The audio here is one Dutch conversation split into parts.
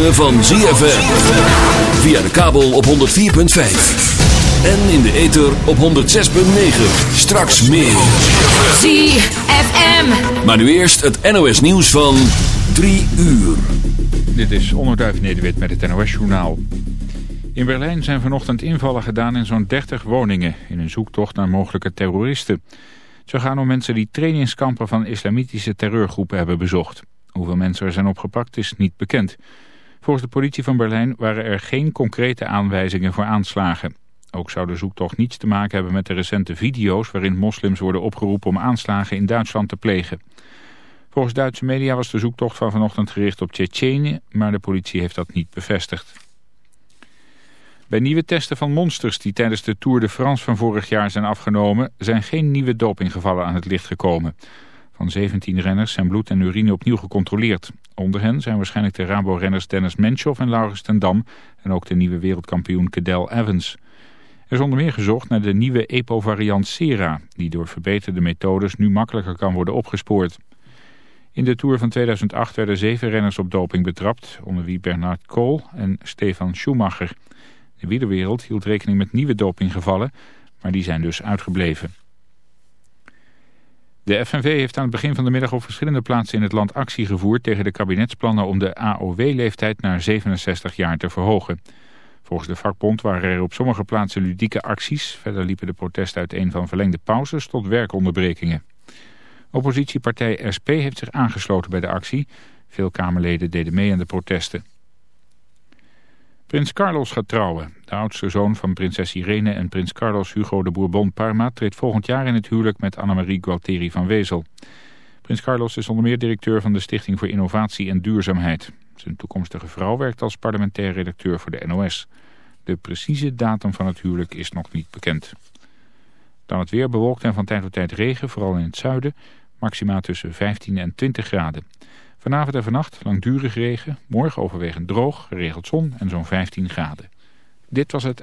ritme van ZFM. Via de kabel op 104.5. En in de ether op 106.9. Straks meer. ZFM. Maar nu eerst het NOS nieuws van 3 uur. Dit is Onderduif Nederwit met het NOS-journaal. In Berlijn zijn vanochtend invallen gedaan in zo'n 30 woningen... in een zoektocht naar mogelijke terroristen. Zo gaan om mensen die trainingskampen van islamitische terreurgroepen hebben bezocht. Hoeveel mensen er zijn opgepakt is niet bekend. Volgens de politie van Berlijn waren er geen concrete aanwijzingen voor aanslagen. Ook zou de zoektocht niets te maken hebben met de recente video's... waarin moslims worden opgeroepen om aanslagen in Duitsland te plegen. Volgens Duitse media was de zoektocht van vanochtend gericht op Tsjetsjenië... maar de politie heeft dat niet bevestigd. Bij nieuwe testen van monsters die tijdens de Tour de France van vorig jaar zijn afgenomen... zijn geen nieuwe dopinggevallen aan het licht gekomen. Van 17 renners zijn bloed en urine opnieuw gecontroleerd. Onder hen zijn waarschijnlijk de Rabo-renners Dennis Menchoff en Laurens ten Dam... en ook de nieuwe wereldkampioen Cadel Evans. Er is onder meer gezocht naar de nieuwe EPO-variant Sera... die door verbeterde methodes nu makkelijker kan worden opgespoord. In de Tour van 2008 werden zeven renners op doping betrapt... onder wie Bernard Kool en Stefan Schumacher... De wielerwereld hield rekening met nieuwe dopinggevallen, maar die zijn dus uitgebleven. De FNV heeft aan het begin van de middag op verschillende plaatsen in het land actie gevoerd tegen de kabinetsplannen om de AOW-leeftijd naar 67 jaar te verhogen. Volgens de vakbond waren er op sommige plaatsen ludieke acties. Verder liepen de protesten uiteen van verlengde pauzes tot werkonderbrekingen. Oppositiepartij SP heeft zich aangesloten bij de actie. Veel Kamerleden deden mee aan de protesten. Prins Carlos gaat trouwen. De oudste zoon van prinses Irene en prins Carlos Hugo de Bourbon-Parma... treedt volgend jaar in het huwelijk met Annemarie Gualteri van Wezel. Prins Carlos is onder meer directeur van de Stichting voor Innovatie en Duurzaamheid. Zijn toekomstige vrouw werkt als parlementair redacteur voor de NOS. De precieze datum van het huwelijk is nog niet bekend. Dan het weer bewolkt en van tijd tot tijd regen, vooral in het zuiden. Maxima tussen 15 en 20 graden. Vanavond en vannacht langdurig regen, morgen overwegend droog, geregeld zon en zo'n 15 graden. Dit was het...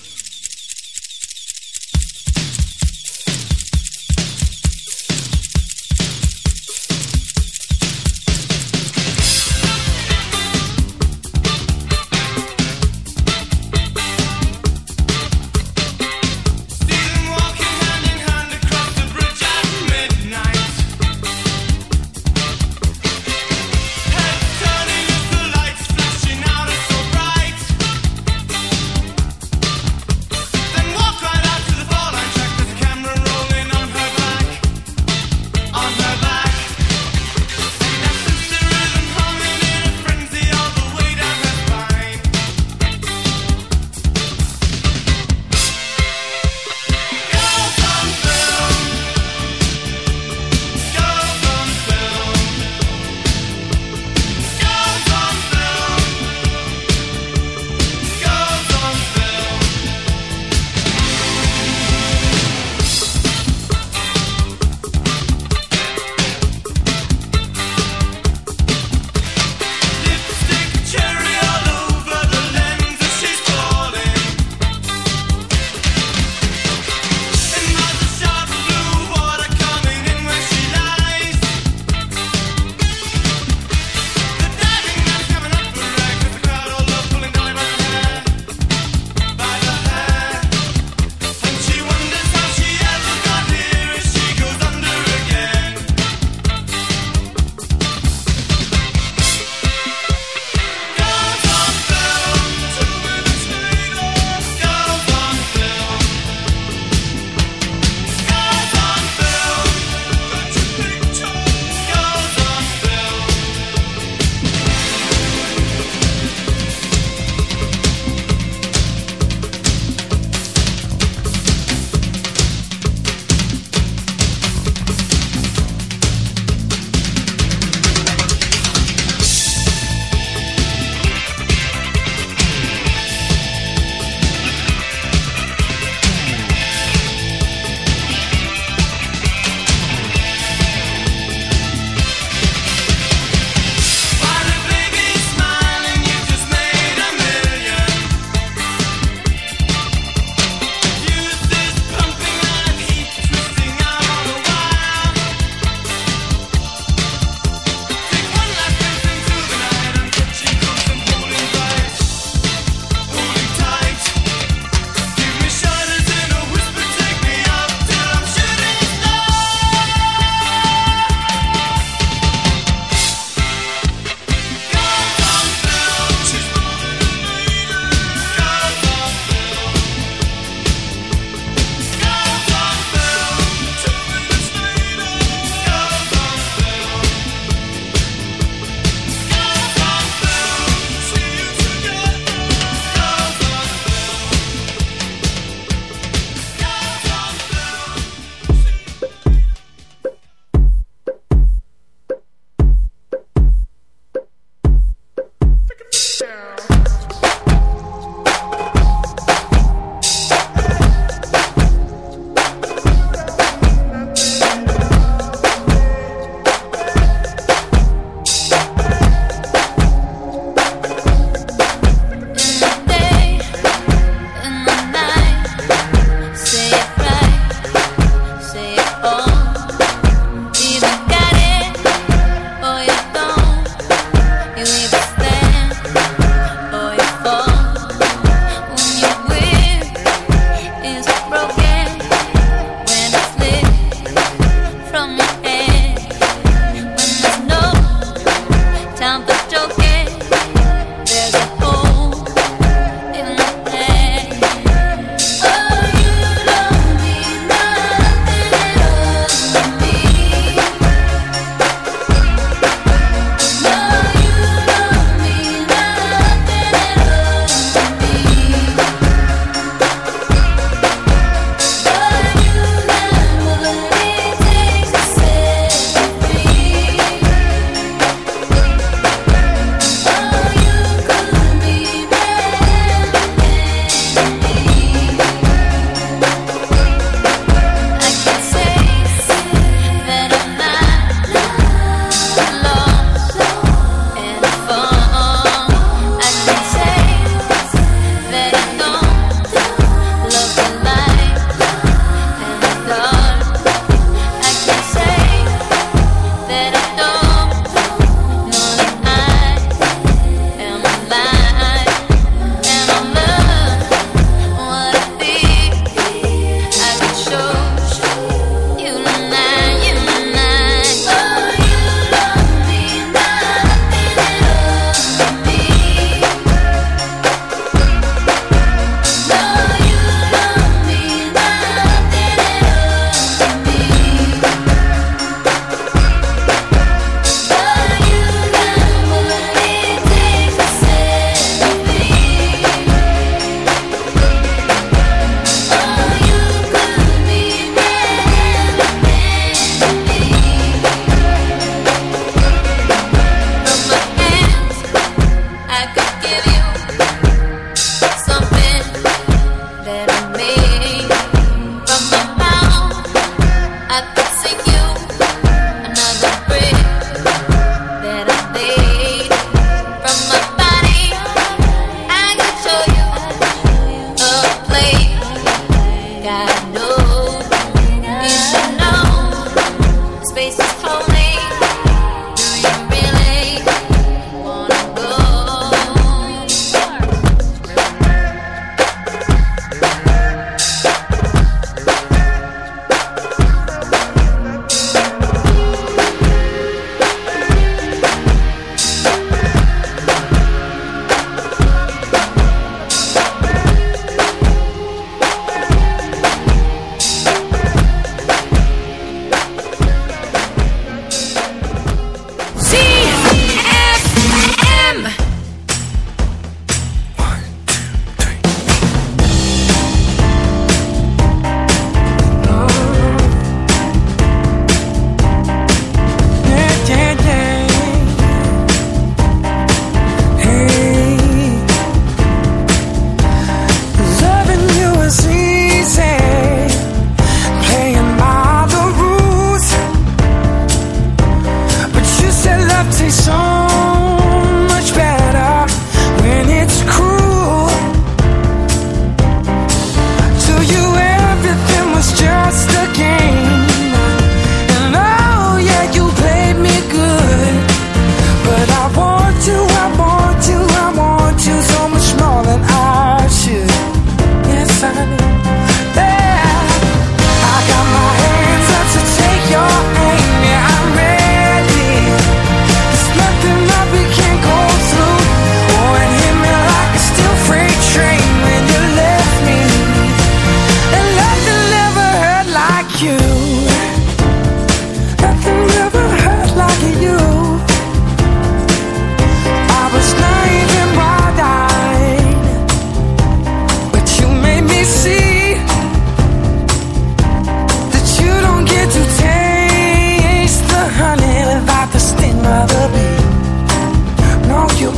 Walking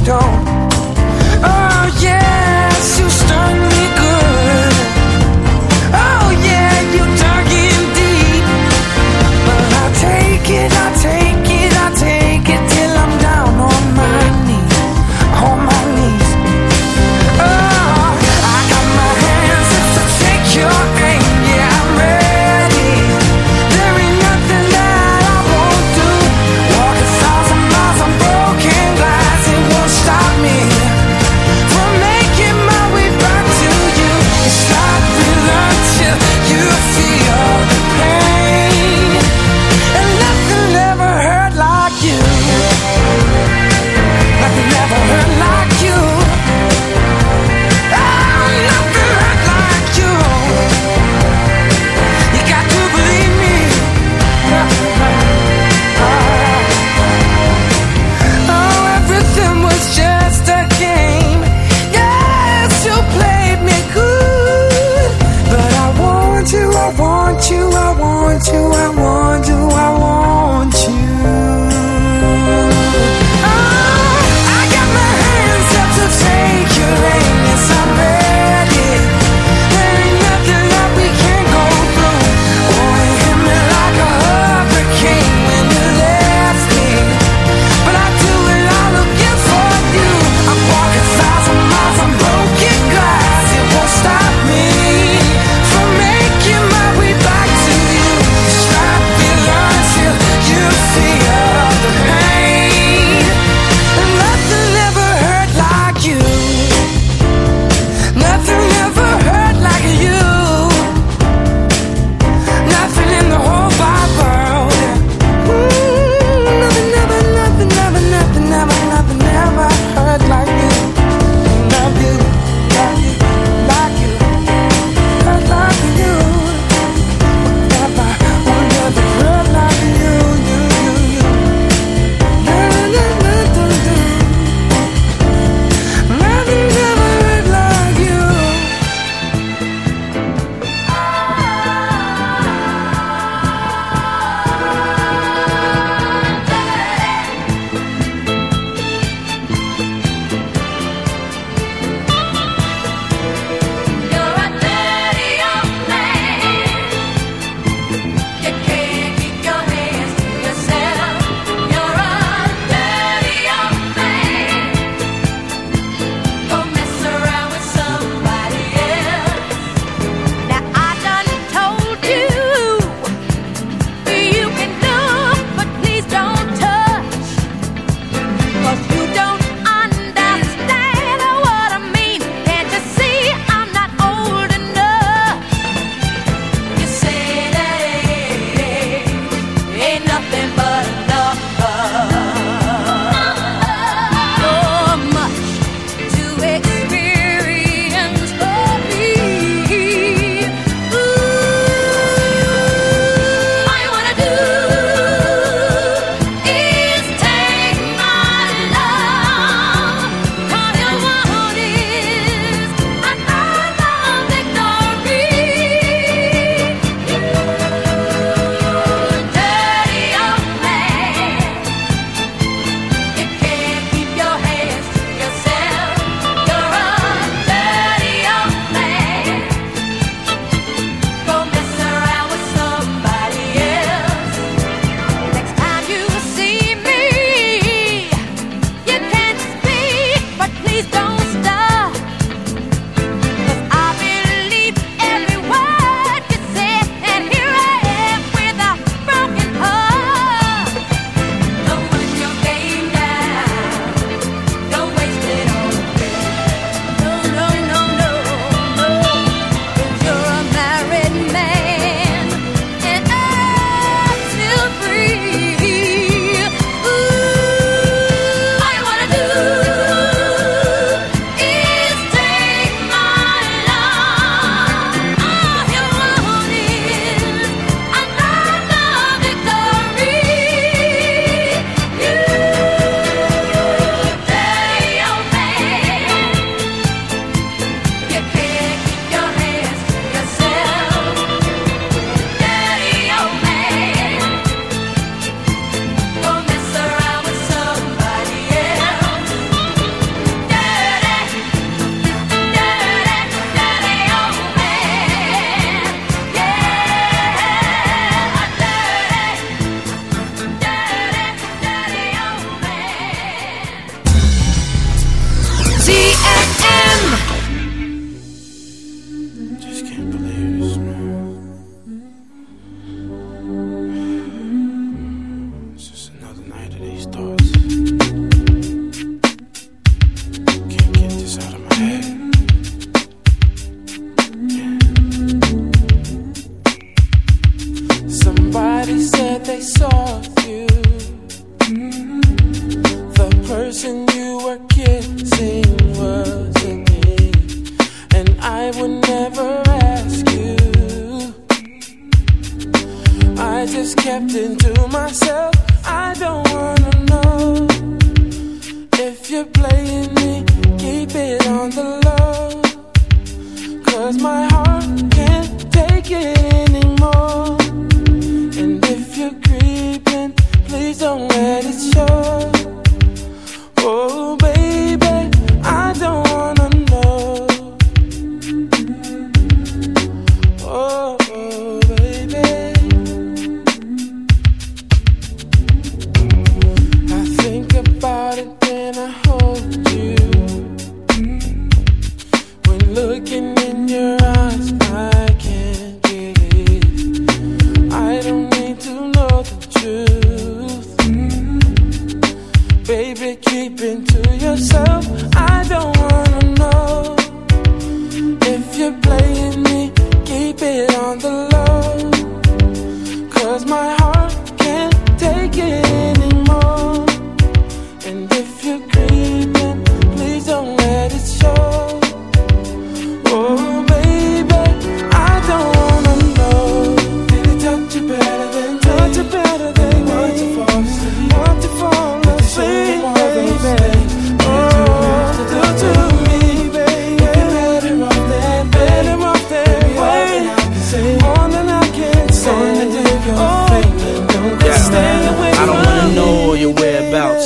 don't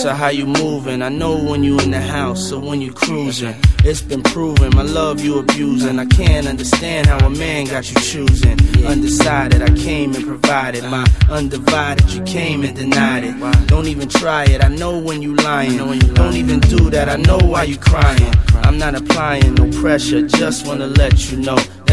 or how you moving. I know when you in the house or when you cruising. It's been proven my love you abusing. I can't understand how a man got you choosing. Undecided, I came and provided my undivided. You came and denied it. Don't even try it. I know when you lying. Don't even do that. I know why you crying. I'm not applying no pressure. Just wanna let you know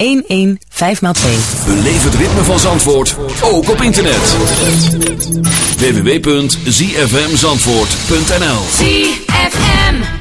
115x2. Beleef het ritme van Zandvoort, ook op internet. www.zfmzandvoort.nl ZFM.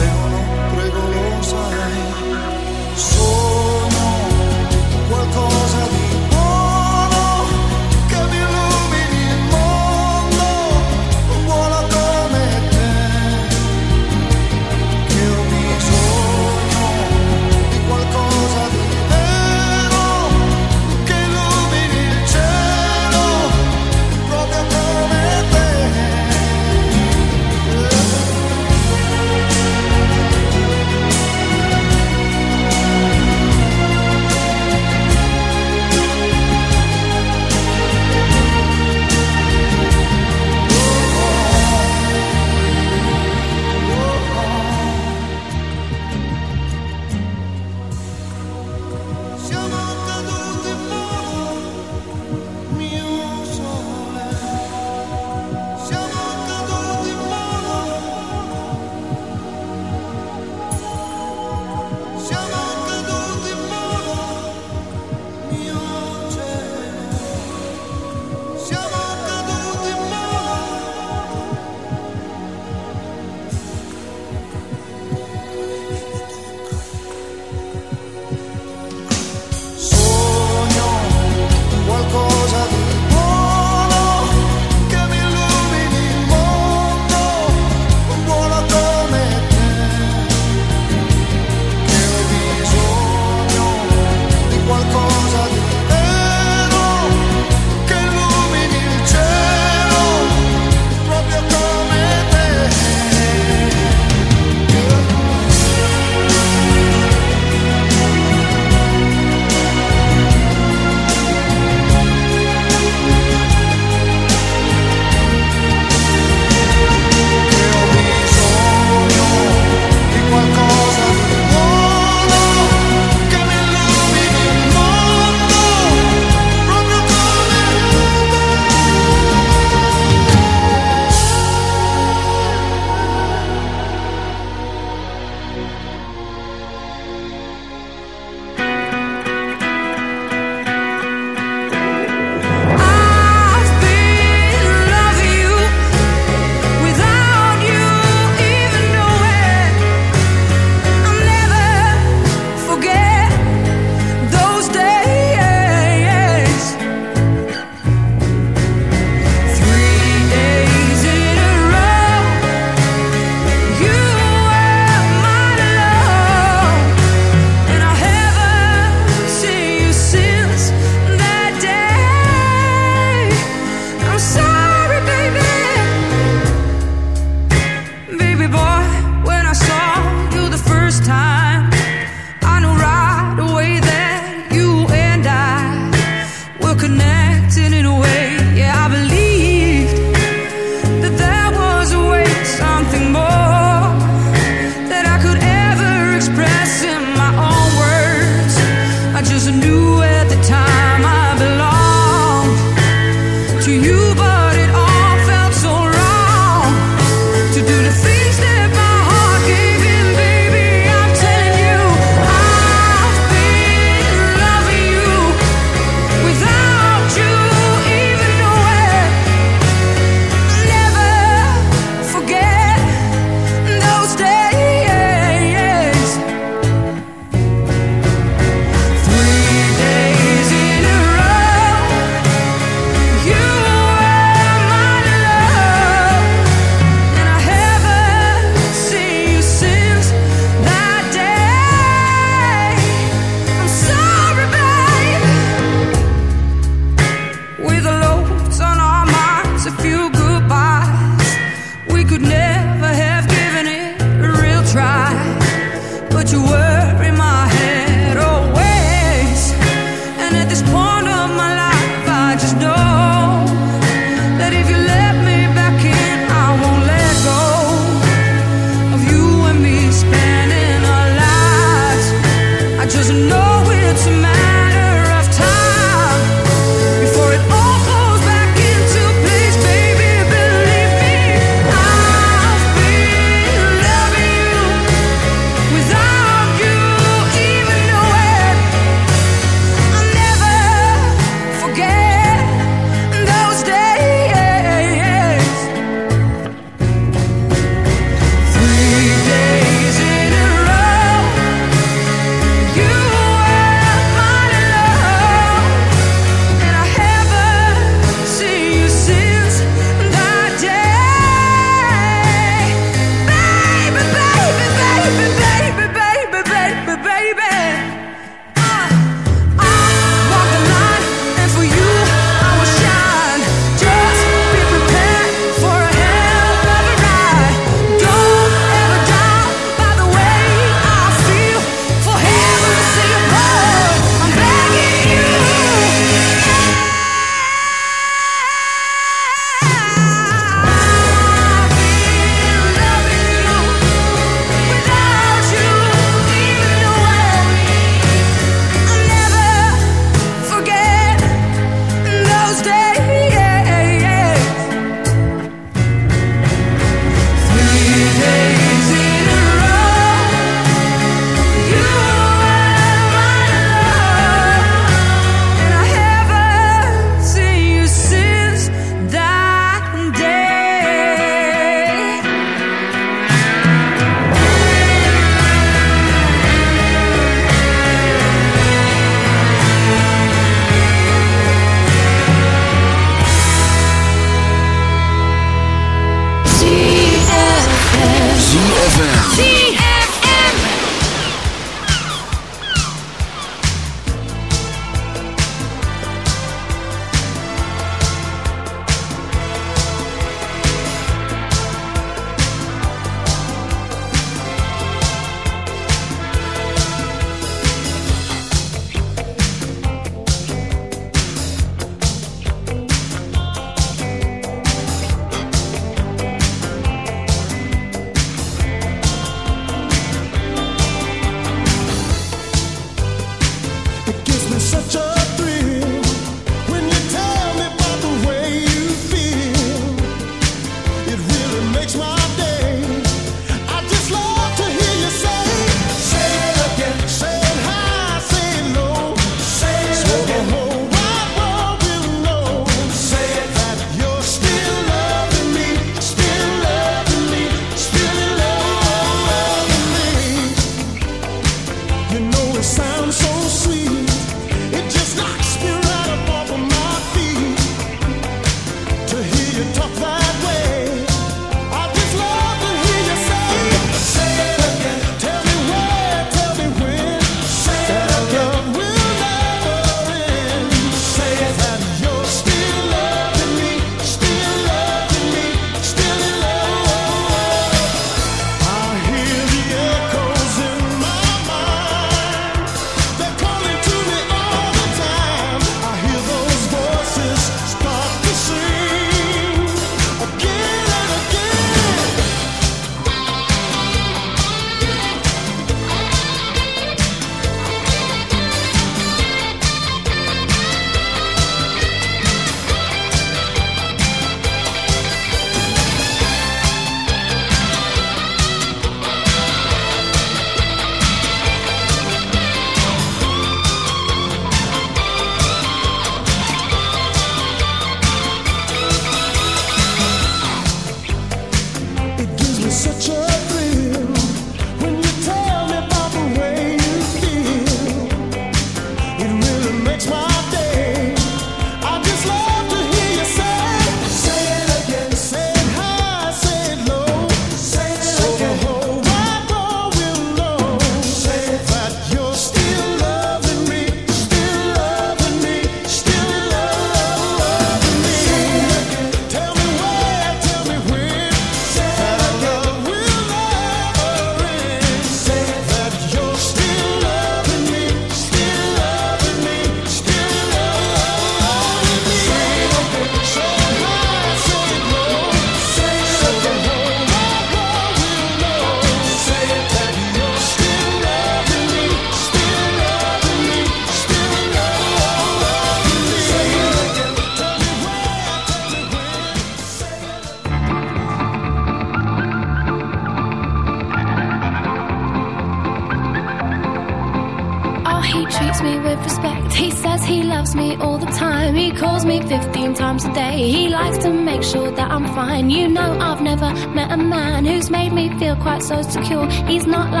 insecure. He's not like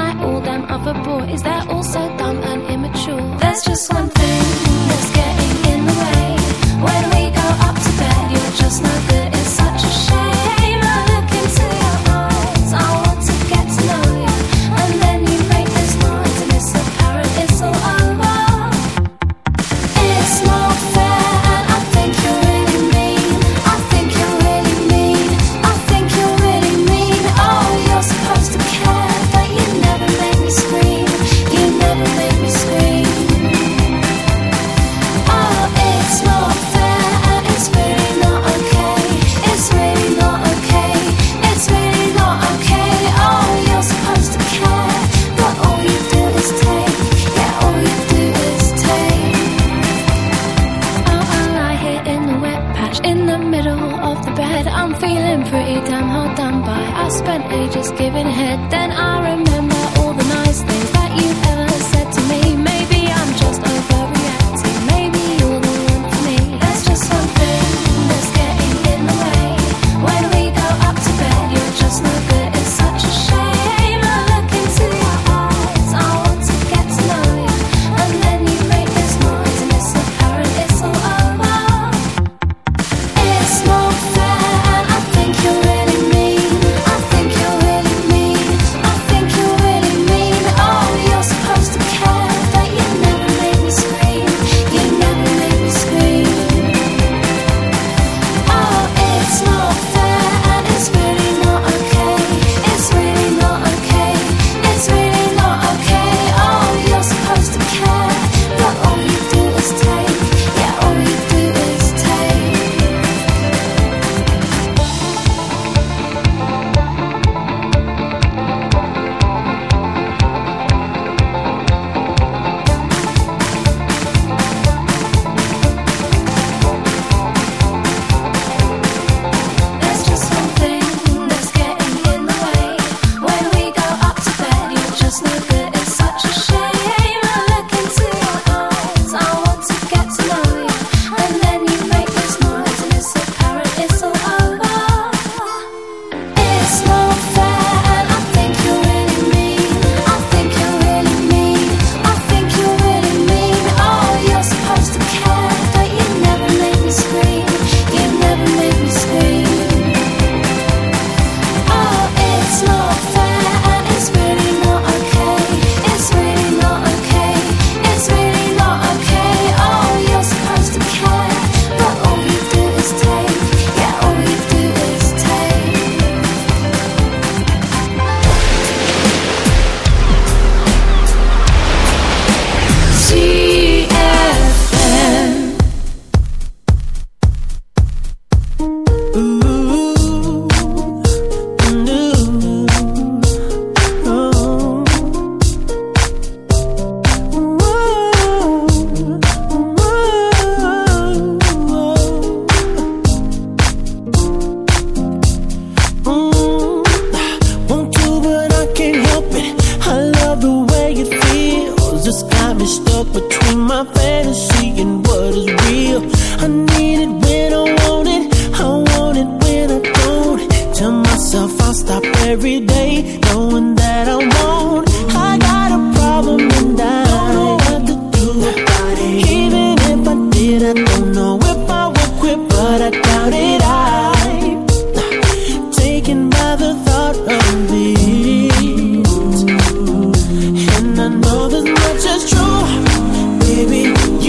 such is true, baby.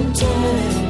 and turning